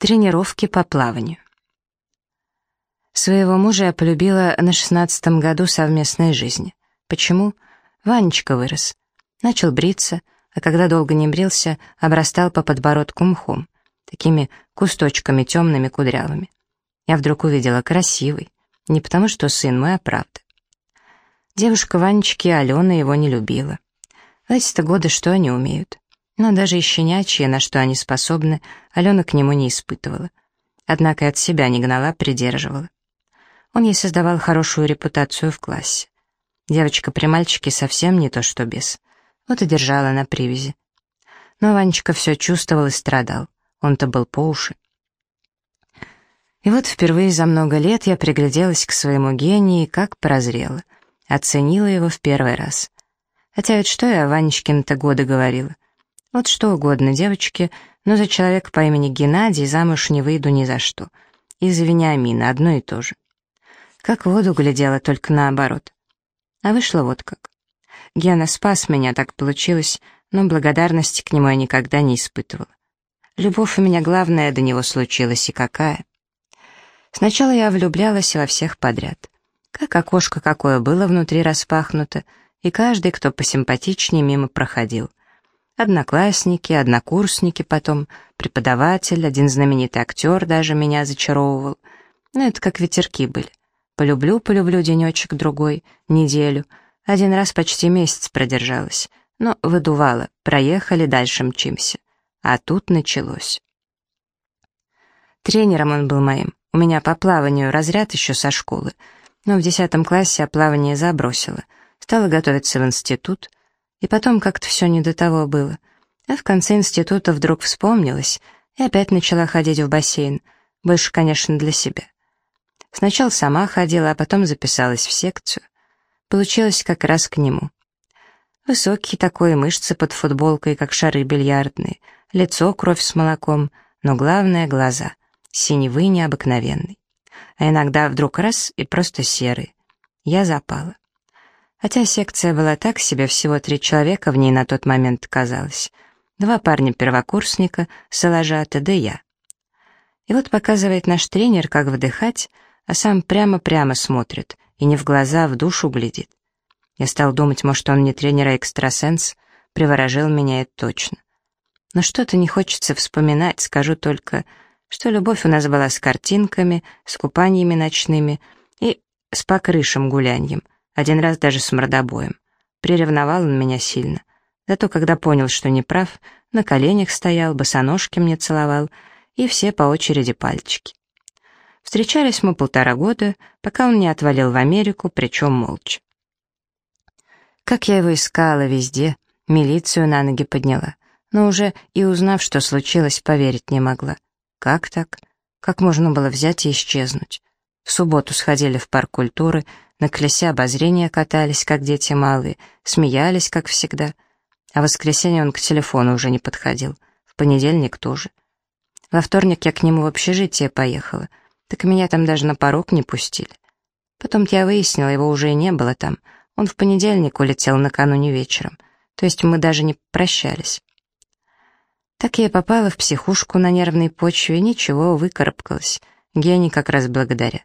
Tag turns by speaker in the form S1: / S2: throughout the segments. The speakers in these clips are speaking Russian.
S1: Тренировки по плаванию. Своего мужа я полюбила на шестнадцатом году совместной жизни. Почему? Ванечка вырос. Начал бриться, а когда долго не брился, обрастал по подбородку мхом, такими кусточками темными кудрявыми. Я вдруг увидела красивый, не потому что сын мой, а правда. Девушка Ванечки Алена его не любила. В эти-то годы что они умеют? Но даже и щенячье, на что они способны, Алена к нему не испытывала. Однако и от себя не гнала, придерживала. Он ей создавал хорошую репутацию в классе. Девочка при мальчике совсем не то что без. Вот и держала на привязи. Но Ванечка все чувствовал и страдал. Он-то был по уши. И вот впервые за много лет я пригляделась к своему гению как прозрела. Оценила его в первый раз. Хотя ведь что я о Ванечкин-то годы говорила? Вот что угодно, девочки, но за человека по имени Геннадий замуж не выйду ни за что. Из-за Вениамина одно и то же. Как воду глядела, только наоборот. А вышло вот как. Гена спас меня, так получилось, но благодарности к нему я никогда не испытывала. Любовь у меня главная до него случилась, и какая. Сначала я влюблялась во всех подряд. Как окошко какое было внутри распахнуто, и каждый, кто посимпатичнее, мимо проходил. Одноклассники, однокурсники потом, преподаватель, один знаменитый актер даже меня зачаровывал. Ну, это как ветерки были. Полюблю, полюблю денечек-другой, неделю. Один раз почти месяц продержалась. Но выдувала, проехали, дальше мчимся. А тут началось. Тренером он был моим. У меня по плаванию разряд еще со школы. Но в десятом классе я плавание забросила. Стала готовиться в институт — и потом как-то все не до того было. А в конце института вдруг вспомнилась и опять начала ходить в бассейн. Больше, конечно, для себя. Сначала сама ходила, а потом записалась в секцию. Получилось как раз к нему. Высокий такой, мышцы под футболкой, как шары бильярдные, лицо кровь с молоком, но главное — глаза, синевый необыкновенный. А иногда вдруг раз и просто серый. Я запала. Хотя секция была так себе, всего три человека в ней на тот момент казалось. Два парня-первокурсника, Соложата, да я. И вот показывает наш тренер, как вдыхать, а сам прямо-прямо смотрит, и не в глаза, а в душу глядит. Я стал думать, может, он не тренер, а экстрасенс, приворожил меня это точно. Но что-то не хочется вспоминать, скажу только, что любовь у нас была с картинками, с купаниями ночными и с покрышем гуляньем, один раз даже с мордобоем. Приревновал он меня сильно. Зато когда понял, что не прав, на коленях стоял, босоножки мне целовал, и все по очереди пальчики. Встречались мы полтора года, пока он не отвалил в Америку, причем молча. Как я его искала везде, милицию на ноги подняла, но уже и узнав, что случилось, поверить не могла. Как так? Как можно было взять и исчезнуть? В субботу сходили в парк культуры, на колесе обозрения катались, как дети малые, смеялись, как всегда. А в воскресенье он к телефону уже не подходил. В понедельник тоже. Во вторник я к нему в общежитие поехала. Так меня там даже на порог не пустили. потом я выяснила, его уже и не было там. Он в понедельник улетел накануне вечером. То есть мы даже не прощались. Так я попала в психушку на нервной почве, ничего, выкарабкалась. Гений как раз благодаря.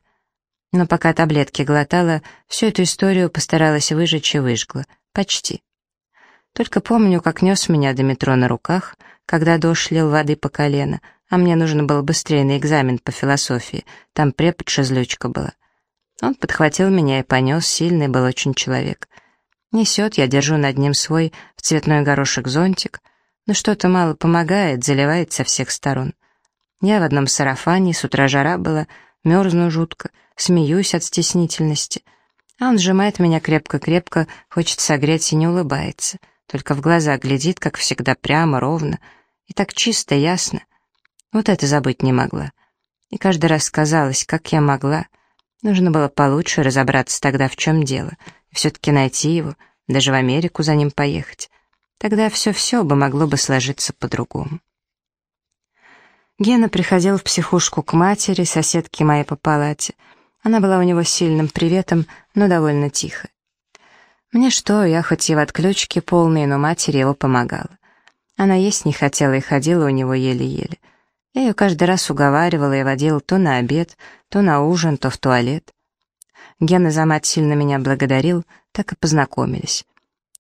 S1: Но пока таблетки глотала, всю эту историю постаралась выжечь и выжгла. Почти. Только помню, как нес меня до метро на руках, когда дождь лил воды по колено, а мне нужно было быстрее на экзамен по философии, там препод-шезлючка была. Он подхватил меня и понес, сильный был очень человек. Несет, я держу над ним свой в цветной горошек зонтик, но что-то мало помогает, заливает со всех сторон. Я в одном сарафане, с утра жара была, мерзну жутко — смеюсь от стеснительности. А он сжимает меня крепко-крепко, хочет согреть и не улыбается. Только в глаза глядит, как всегда, прямо, ровно. И так чисто, ясно. Вот это забыть не могла. И каждый раз казалось, как я могла. Нужно было получше разобраться тогда, в чем дело. И все-таки найти его, даже в Америку за ним поехать. Тогда все-все бы могло бы сложиться по-другому. Гена приходил в психушку к матери, соседке моей по палате — она была у него сильным приветом, но довольно тихо. Мне что, я хоть и в отключке полной, но матери его помогала. Она есть не хотела и ходила у него еле-еле. Я ее каждый раз уговаривала и водила то на обед, то на ужин, то в туалет. Гена за мать сильно меня благодарил, так и познакомились.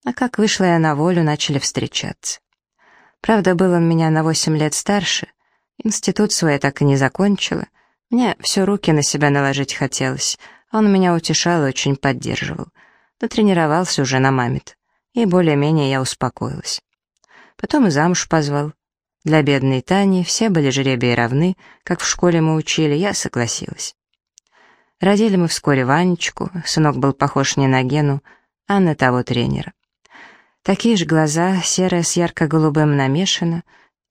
S1: А как вышла я на волю, начали встречаться. Правда, был он меня на восемь лет старше, институт свой так и не закончила. Мне все руки на себя наложить хотелось, он меня утешал и очень поддерживал. Дотренировался уже на маме-то, и более-менее я успокоилась. Потом и замуж позвал. Для бедной Тани все были жребии равны, как в школе мы учили, я согласилась. Родили мы вскоре Ванечку, сынок был похож не на Гену, а на того тренера. Такие же глаза, серое с ярко-голубым намешано,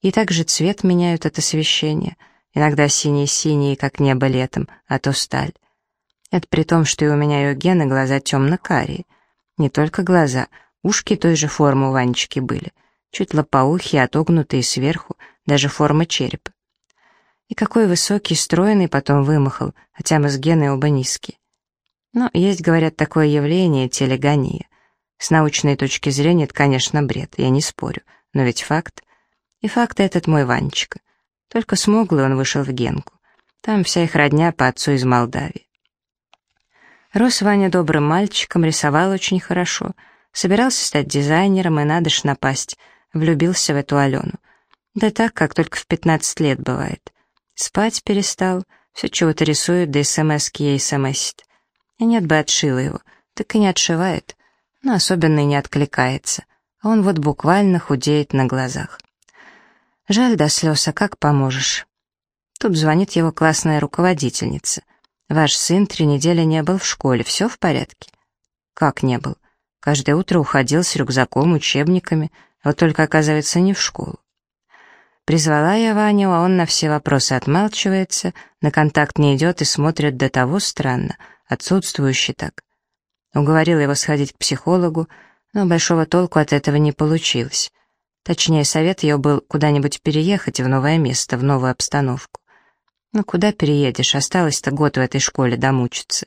S1: и также цвет меняют от освещения, иногда синий-синий, как небо летом, а то сталь. Это при том, что и у меня и у Гены глаза темно-карие. Не только глаза, ушки той же формы у Ванечки были — чуть лопоухие, отогнутые сверху, даже форма черепа. И какой высокий, стройный потом вымахал, хотя мы с Геной оба низкие. Но есть, говорят, такое явление — телегония. С научной точки зрения это, конечно, бред, я не спорю, но ведь факт. И факт этот мой Ванечка. Только смуглый он вышел в Генку. Там вся их родня по отцу из Молдавии. Рос Ваня добрым мальчиком, рисовал очень хорошо, собирался стать дизайнером, и надо ж напасть — влюбился в эту Алену. Да так, как только в 15 лет бывает. Спать перестал, все чего-то рисует, да смс-ки ей смсит. И нет бы отшила его, так и не отшивает, но особенно и не откликается. А он вот буквально худеет на глазах. Жаль до слез, а как поможешь? Тут звонит его классная руководительница. Ваш сын три недели не был в школе, все в порядке? Как не был? Каждое утро уходил с рюкзаком, учебниками, вот только, оказывается, не в школу. Призвала я Ваню, а он на все вопросы отмалчивается, на контакт не идет и смотрит до того странно, отсутствующий так. Уговорила его сходить к психологу, но большого толку от этого не получилось. Точнее, совет ее был куда-нибудь переехать в новое место, в новую обстановку. Ну куда переедешь, осталось-то год в этой школе домучиться.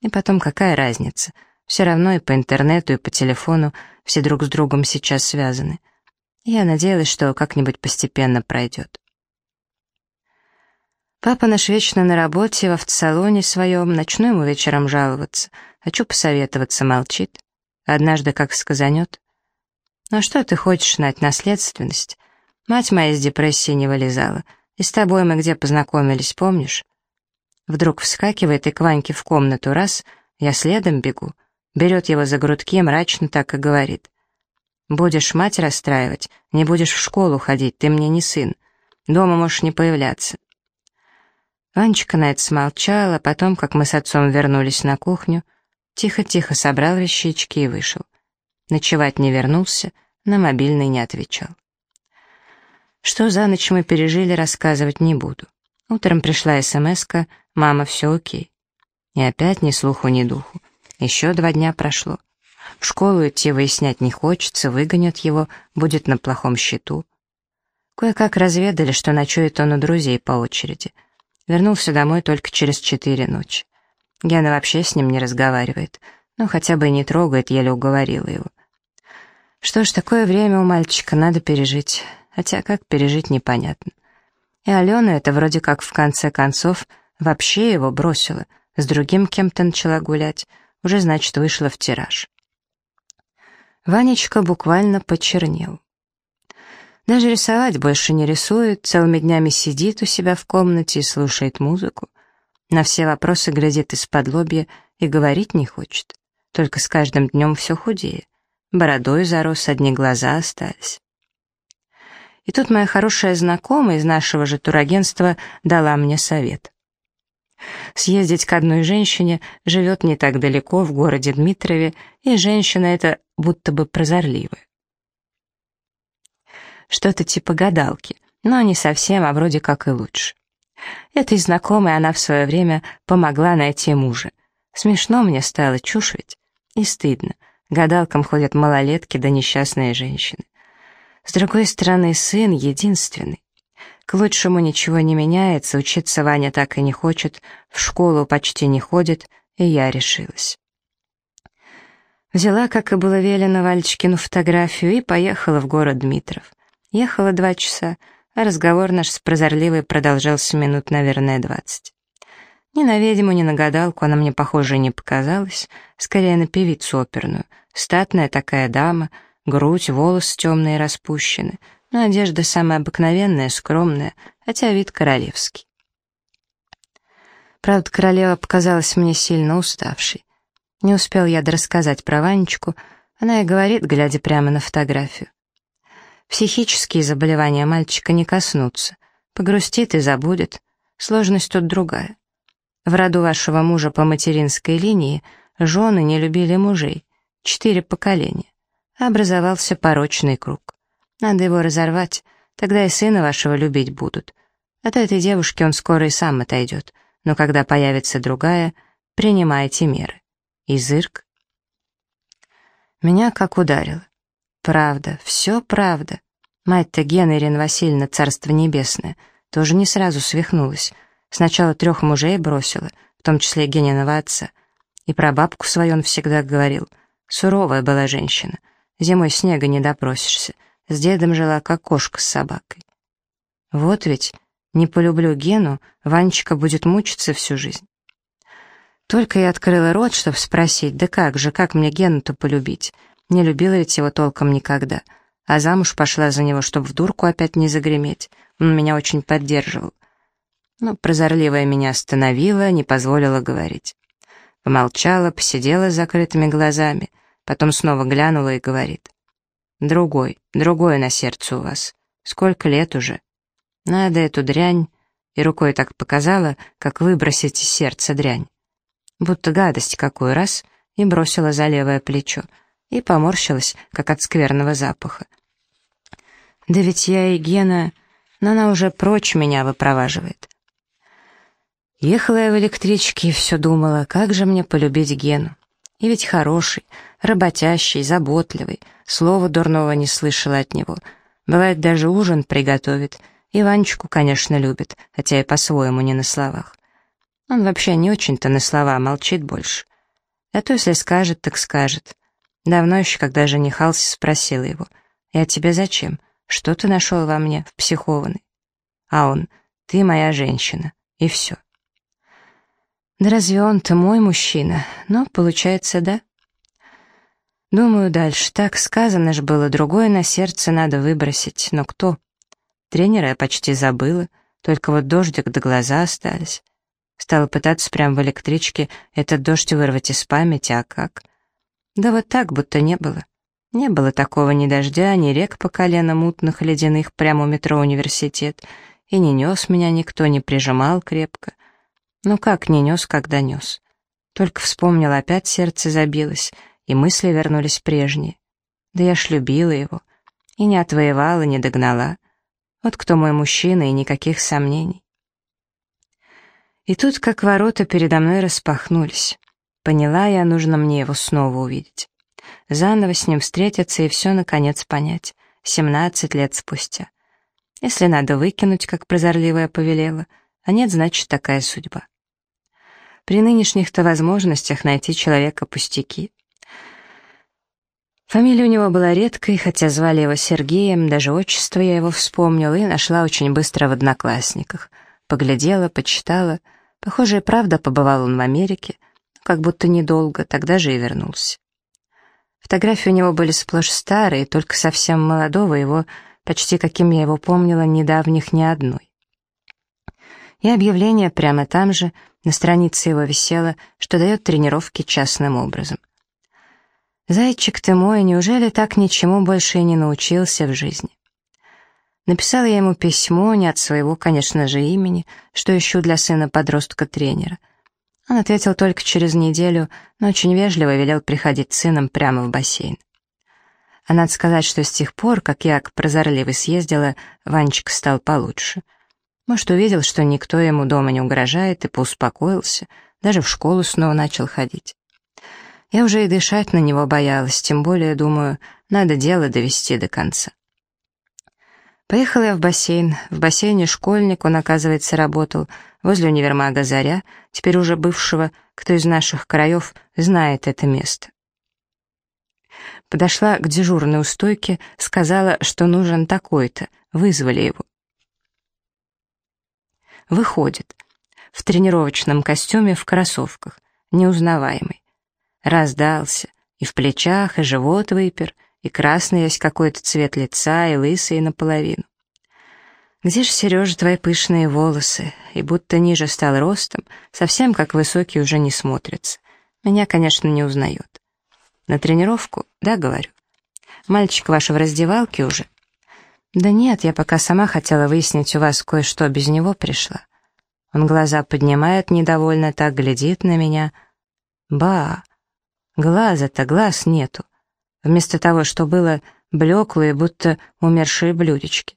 S1: И потом какая разница — все равно и по интернету, и по телефону все друг с другом сейчас связаны. Я надеялась, что как-нибудь постепенно пройдет. Папа наш вечно на работе, в автосалоне своем, ночной ему вечером жаловаться. Хочу посоветоваться, молчит. Однажды как сказанет. «Ну что ты хочешь знать, наследственность? Мать моя из депрессии не вылезала. И с тобой мы где познакомились, помнишь?» Вдруг вскакивает и к Ваньке в комнату раз, я следом бегу берет его за грудки, мрачно так и говорит. «Будешь мать расстраивать, не будешь в школу ходить, ты мне не сын. Дома можешь не появляться». Ванечка на это смолчала, потом, как мы с отцом вернулись на кухню, тихо-тихо собрал вещички и вышел. Ночевать не вернулся, на мобильный не отвечал. Что за ночь мы пережили, рассказывать не буду. Утром пришла смс «Мама, все окей». И опять ни слуху, ни духу. Еще два дня прошло. В школу идти выяснять не хочется, выгонят его, будет на плохом счету. Кое-как разведали, что ночует он у друзей по очереди. Вернулся домой только через четыре ночи. Гена вообще с ним не разговаривает, ну хотя бы и не трогает, еле уговорила его. Что ж, такое время у мальчика надо пережить, хотя как пережить непонятно. И Алена это вроде как в конце концов вообще его бросила, с другим кем-то начала гулять, уже, значит, вышла в тираж. Ванечка буквально почернел. Даже рисовать больше не рисует, целыми днями сидит у себя в комнате и слушает музыку. На все вопросы глядит из-под лобья и говорить не хочет. Только с каждым днем все худее. Бородой зарос, одни глаза остались. И тут моя хорошая знакомая из нашего же турагентства дала мне совет. Съездить к одной женщине живет не так далеко, в городе Дмитрове, и женщина эта будто бы прозорливая. Что-то типа гадалки, но не совсем, а вроде как и лучше. Этой знакомой она в свое время помогла найти мужа. Смешно мне стало, чушь ведь. И стыдно. Гадалкам ходят малолетки да несчастные женщины. С другой стороны, сын единственный. К лучшему ничего не меняется, учиться Ваня так и не хочет, в школу почти не ходит, и я решилась. Взяла, как и было велено, Вальчикину фотографию и поехала в город Дмитров. Ехала два часа, а разговор наш с прозорливой продолжался минут, наверное, двадцать. Ни на ведьму, ни на гадалку она мне, похоже, не показалась, скорее на певицу оперную. Статная такая дама, грудь, волосы темные распущены, но одежда самая обыкновенная, скромная, хотя вид королевский. Правда, королева показалась мне сильно уставшей. Не успел я дорассказать про Ванечку, она и говорит, глядя прямо на фотографию. Психические заболевания мальчика не коснутся. Погрустит и забудет. Сложность тут другая. В роду вашего мужа по материнской линии жены не любили мужей. Четыре поколения. Образовался порочный круг. Надо его разорвать, тогда и сына вашего любить будут. От этой девушки он скоро и сам отойдет, но когда появится другая, принимайте меры. И зырк. Меня как ударило. Правда, все правда. Мать-то Гена Ирина Васильевна, царство небесное, тоже не сразу свихнулась. Сначала трех мужей бросила, в том числе Гениного отца. И про бабку свою он всегда говорил. Суровая была женщина. Зимой снега не допросишься. С дедом жила, как кошка с собакой. Вот ведь, не полюблю Гену, Ванечка будет мучиться всю жизнь. Только я открыла рот, чтобы спросить, да как же, как мне Гену-то полюбить? Не любила ведь его толком никогда. А замуж пошла за него, чтобы в дурку опять не загреметь. Он меня очень поддерживал но прозорливая меня остановила, не позволила говорить. Помолчала, посидела с закрытыми глазами, потом снова глянула и говорит. «Другой, другое на сердце у вас. Сколько лет уже? Надо эту дрянь...» И рукой так показала, как выбросить из сердца дрянь. Будто гадость какую раз, и бросила за левое плечо, и поморщилась, как от скверного запаха. «Да ведь я и Гена...» но она уже прочь меня выпроваживает. Ехала я в электричке и все думала, как же мне полюбить Гену. И ведь хороший, работящий, заботливый, слова дурного не слышала от него. Бывает, даже ужин приготовит. И конечно, любит, хотя и по-своему не на словах. Он вообще не очень-то на слова, молчит больше. А то, если скажет, так скажет. Давно еще, когда женихался, спросила его, «Я тебе зачем? Что ты нашел во мне, в психованной?» А он, «Ты моя женщина». И все. Да разве он-то мой мужчина? Но, получается, да. Думаю, дальше. Так сказано же было, другое на сердце надо выбросить. Но кто? Тренера я почти забыла, только вот дождик до глаза остались. Стала пытаться прямо в электричке этот дождь вырвать из памяти, а как? Да вот так, будто не было. Не было такого ни дождя, ни рек по колено мутных ледяных прямо у метро университет, и не нес меня никто, не прижимал крепко. Ну как не нес, когда нес? Только вспомнил, опять сердце забилось, и мысли вернулись прежние. Да я ж любила его. И не отвоевала, не догнала. Вот кто мой мужчина, и никаких сомнений. И тут, как ворота передо мной распахнулись. Поняла я, нужно мне его снова увидеть. Заново с ним встретиться и все, наконец, понять. Семнадцать лет спустя. Если надо выкинуть, как прозорливая повелела, а нет, значит, такая судьба. При нынешних-то возможностях найти человека пустяки. Фамилия у него была редкой, хотя звали его Сергеем, даже отчество я его вспомнила и нашла очень быстро в одноклассниках. Поглядела, почитала. Похоже, и правда побывал он в Америке, как будто недолго, тогда же и вернулся. Фотографии у него были сплошь старые, только совсем молодого его, почти каким я его помнила, недавних ни одной. И объявление прямо там же — на странице его висело, что дает тренировки частным образом. «Зайчик ты мой, неужели так ничему больше и не научился в жизни?» Написала я ему письмо, не от своего, конечно же, имени, что ищу для сына подростка тренера. Он ответил только через неделю, но очень вежливо велел приходить с сыном прямо в бассейн. А надо сказать, что с тех пор, как я к прозорливой съездила, Ванечка стал получше — может, увидел, что никто ему дома не угрожает, и поуспокоился, даже в школу снова начал ходить. Я уже и дышать на него боялась, тем более, думаю, надо дело довести до конца. Поехала я в бассейн. В бассейне школьник, он, оказывается, работал возле универмага «Заря», теперь уже бывшего, кто из наших краев знает это место. Подошла к дежурной у стойки, сказала, что нужен такой-то, вызвали его. Выходит. В тренировочном костюме в кроссовках, неузнаваемый. Раздался, и в плечах, и живот выпер, и красный весь какой-то цвет лица, и лысый наполовину. Где ж, Сережа, твои пышные волосы? И будто ниже стал ростом, совсем как высокий уже не смотрится. Меня, конечно, не узнает. На тренировку? Да, говорю. Мальчик ваш в раздевалке уже? Да нет, я пока сама хотела выяснить у вас кое-что, без него пришла. Он глаза поднимает недовольно, так глядит на меня. Ба! Глаза-то, глаз нету. Вместо того, что было блеклые, будто умершие блюдечки.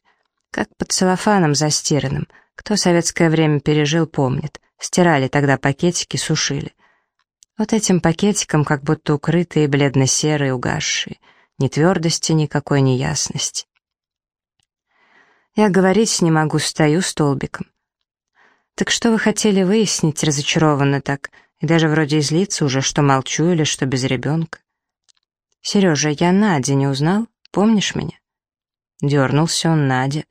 S1: Как под целлофаном застиранным. Кто советское время пережил, помнит. Стирали тогда пакетики, сушили. Вот этим пакетиком как будто укрытые, бледно-серые, угасшие. Ни твердости никакой, ни ясности. Я говорить не могу, стою столбиком. «Так что вы хотели выяснить?» разочарованно так, и даже вроде излиться уже, что молчу или что без ребенка. «Сережа, я Надя не узнал? Помнишь меня?» Дернулся он Надя.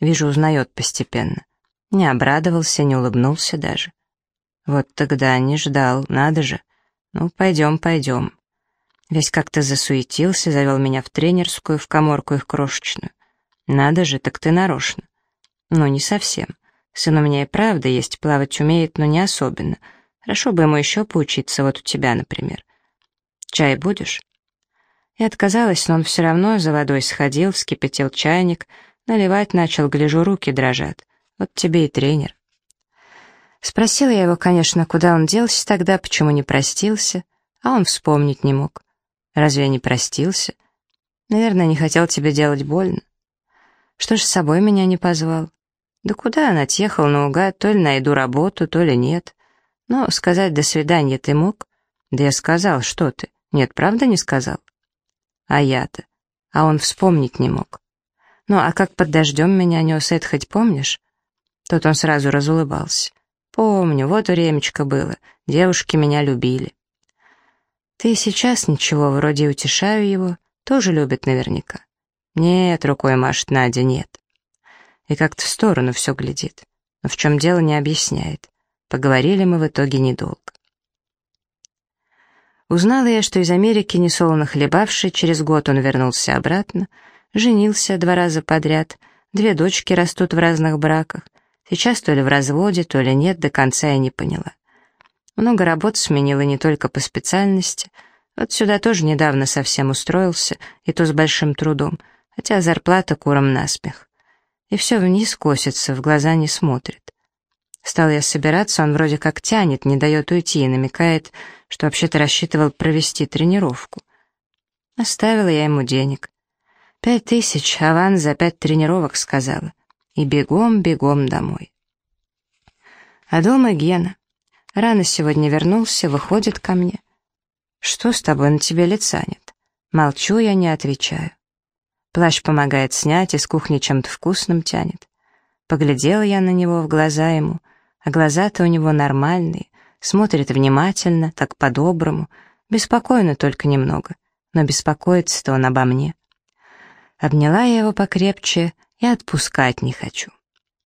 S1: Вижу, узнает постепенно. Не обрадовался, не улыбнулся даже. Вот тогда не ждал, надо же. Ну, пойдем, пойдем. Весь как-то засуетился, завел меня в тренерскую, в коморку их крошечную. Надо же, так ты нарочно. Ну, не совсем. Сын у меня и правда есть, плавать умеет, но не особенно. Хорошо бы ему еще поучиться, вот у тебя, например. Чай будешь? Я отказалась, но он все равно за водой сходил, вскипятил чайник, Наливать начал, гляжу, руки дрожат. Вот тебе и тренер. Спросила я его, конечно, куда он делся тогда, почему не простился, а он вспомнить не мог. Разве я не простился? Наверное, не хотел тебе делать больно. Что ж с собой меня не позвал? Да куда он отъехал наугад, то ли найду работу, то ли нет. Но сказать «до свидания» ты мог? Да я сказал, что ты. Нет, правда не сказал? А я-то. А он вспомнить не мог. «Ну, а как под дождем меня нес, это хоть помнишь?» Тут он сразу разулыбался. «Помню, вот времечко было, девушки меня любили». «Ты сейчас ничего, вроде утешаю его, тоже любит наверняка». «Нет», — рукой машет Надя, «нет». И как-то в сторону все глядит, но в чем дело не объясняет. Поговорили мы в итоге недолго. Узнала я, что из Америки, несолоно хлебавший, через год он вернулся обратно, Женился два раза подряд, две дочки растут в разных браках. Сейчас то ли в разводе, то ли нет, до конца я не поняла. Много работ сменила не только по специальности. Вот сюда тоже недавно совсем устроился, и то с большим трудом, хотя зарплата куром насмех. И все вниз косится, в глаза не смотрит. Стал я собираться, он вроде как тянет, не дает уйти и намекает, что вообще-то рассчитывал провести тренировку. Оставила я ему денег. Пять тысяч, аван за пять тренировок, сказала. И бегом-бегом домой. А дома Гена. Рано сегодня вернулся, выходит ко мне. Что с тобой, на тебе лица нет? Молчу я, не отвечаю. Плащ помогает снять, из кухни чем-то вкусным тянет. Поглядела я на него в глаза ему, а глаза-то у него нормальные, смотрит внимательно, так по-доброму, беспокойно только немного, но беспокоится-то он обо мне. Обняла я его покрепче и отпускать не хочу.